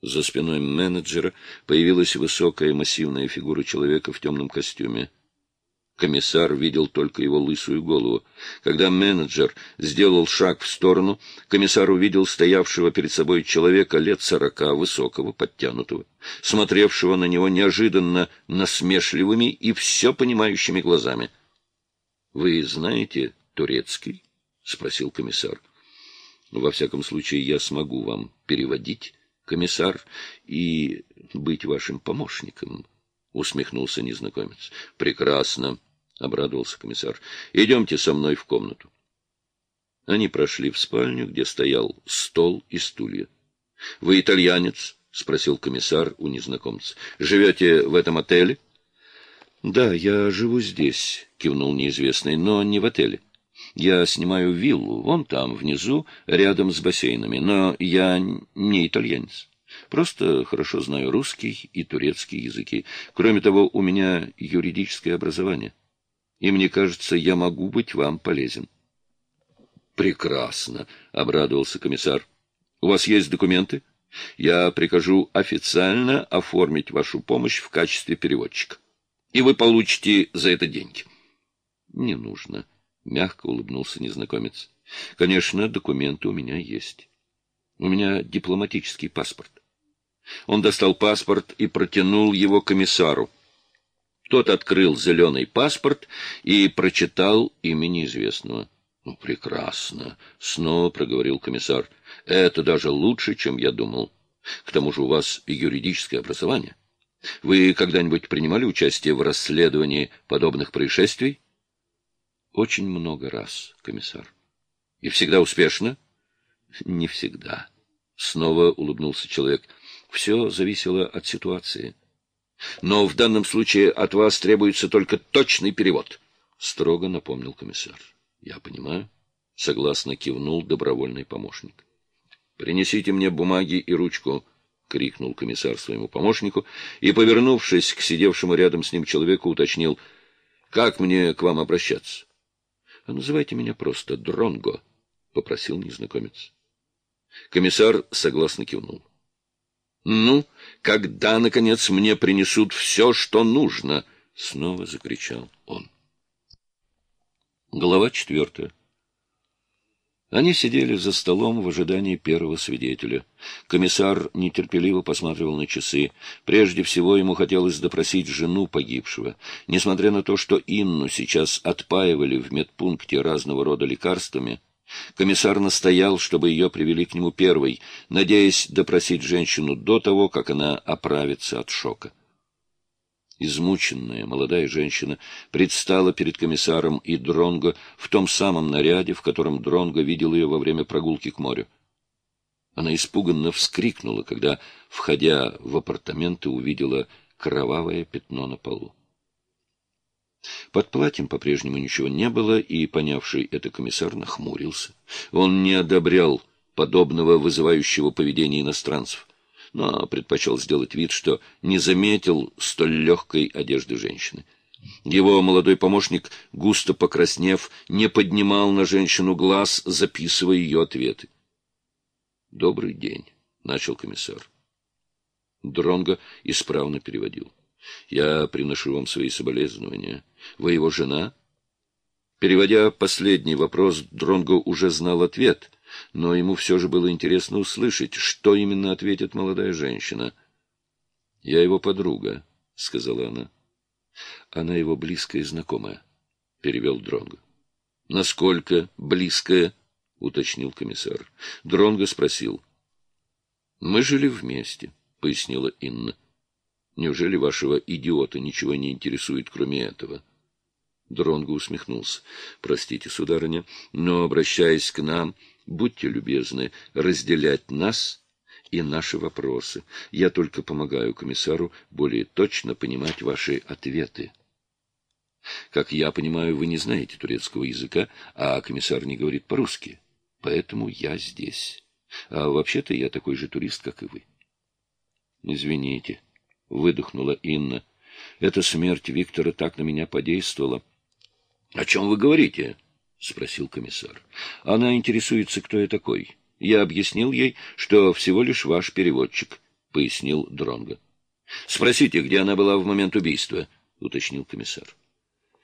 За спиной менеджера появилась высокая массивная фигура человека в темном костюме. Комиссар видел только его лысую голову. Когда менеджер сделал шаг в сторону, комиссар увидел стоявшего перед собой человека лет сорока, высокого, подтянутого, смотревшего на него неожиданно насмешливыми и все понимающими глазами. — Вы знаете турецкий? — спросил комиссар. — Во всяком случае, я смогу вам переводить, комиссар, и быть вашим помощником, — усмехнулся незнакомец. — Прекрасно. — обрадовался комиссар. — Идемте со мной в комнату. Они прошли в спальню, где стоял стол и стулья. — Вы итальянец? — спросил комиссар у незнакомца. — Живете в этом отеле? — Да, я живу здесь, — кивнул неизвестный, — но не в отеле. Я снимаю виллу, вон там, внизу, рядом с бассейнами, но я не итальянец. Просто хорошо знаю русский и турецкий языки. Кроме того, у меня юридическое образование и мне кажется, я могу быть вам полезен. Прекрасно, обрадовался комиссар. У вас есть документы? Я прикажу официально оформить вашу помощь в качестве переводчика. И вы получите за это деньги. Не нужно, мягко улыбнулся незнакомец. Конечно, документы у меня есть. У меня дипломатический паспорт. Он достал паспорт и протянул его комиссару. Тот открыл зеленый паспорт и прочитал имя неизвестного. — Ну, прекрасно, — снова проговорил комиссар. — Это даже лучше, чем я думал. К тому же у вас юридическое образование. Вы когда-нибудь принимали участие в расследовании подобных происшествий? — Очень много раз, комиссар. — И всегда успешно? — Не всегда. Снова улыбнулся человек. — Все зависело от ситуации. — но в данном случае от вас требуется только точный перевод, — строго напомнил комиссар. — Я понимаю. Согласно кивнул добровольный помощник. — Принесите мне бумаги и ручку, — крикнул комиссар своему помощнику и, повернувшись к сидевшему рядом с ним человеку, уточнил, — как мне к вам обращаться? — Называйте меня просто Дронго, — попросил незнакомец. Комиссар согласно кивнул. «Ну, когда, наконец, мне принесут все, что нужно?» — снова закричал он. Глава четвертая. Они сидели за столом в ожидании первого свидетеля. Комиссар нетерпеливо посматривал на часы. Прежде всего ему хотелось допросить жену погибшего. Несмотря на то, что Инну сейчас отпаивали в медпункте разного рода лекарствами, Комиссар настоял, чтобы ее привели к нему первой, надеясь допросить женщину до того, как она оправится от шока. Измученная молодая женщина предстала перед комиссаром и Дронго в том самом наряде, в котором Дронго видел ее во время прогулки к морю. Она испуганно вскрикнула, когда, входя в апартаменты, увидела кровавое пятно на полу. Под платьем по-прежнему ничего не было, и, понявший это комиссар, нахмурился. Он не одобрял подобного вызывающего поведения иностранцев, но предпочел сделать вид, что не заметил столь легкой одежды женщины. Его молодой помощник, густо покраснев, не поднимал на женщину глаз, записывая ее ответы. — Добрый день, — начал комиссар. Дронго исправно переводил. Я приношу вам свои соболезнования. Вы его жена? Переводя последний вопрос, Дронго уже знал ответ, но ему все же было интересно услышать, что именно ответит молодая женщина. — Я его подруга, — сказала она. — Она его близкая знакомая, — перевел Дронго. — Насколько близкая? — уточнил комиссар. Дронго спросил. — Мы жили вместе, — пояснила Инна. — Неужели вашего идиота ничего не интересует, кроме этого? Дронго усмехнулся. — Простите, сударыня, но, обращаясь к нам, будьте любезны разделять нас и наши вопросы. Я только помогаю комиссару более точно понимать ваши ответы. Как я понимаю, вы не знаете турецкого языка, а комиссар не говорит по-русски. Поэтому я здесь. А вообще-то я такой же турист, как и вы. Извините. — выдохнула Инна. «Эта смерть Виктора так на меня подействовала». «О чем вы говорите?» — спросил комиссар. «Она интересуется, кто я такой. Я объяснил ей, что всего лишь ваш переводчик», — пояснил Дронго. Спросите, где она была в момент убийства, уточнил комиссар.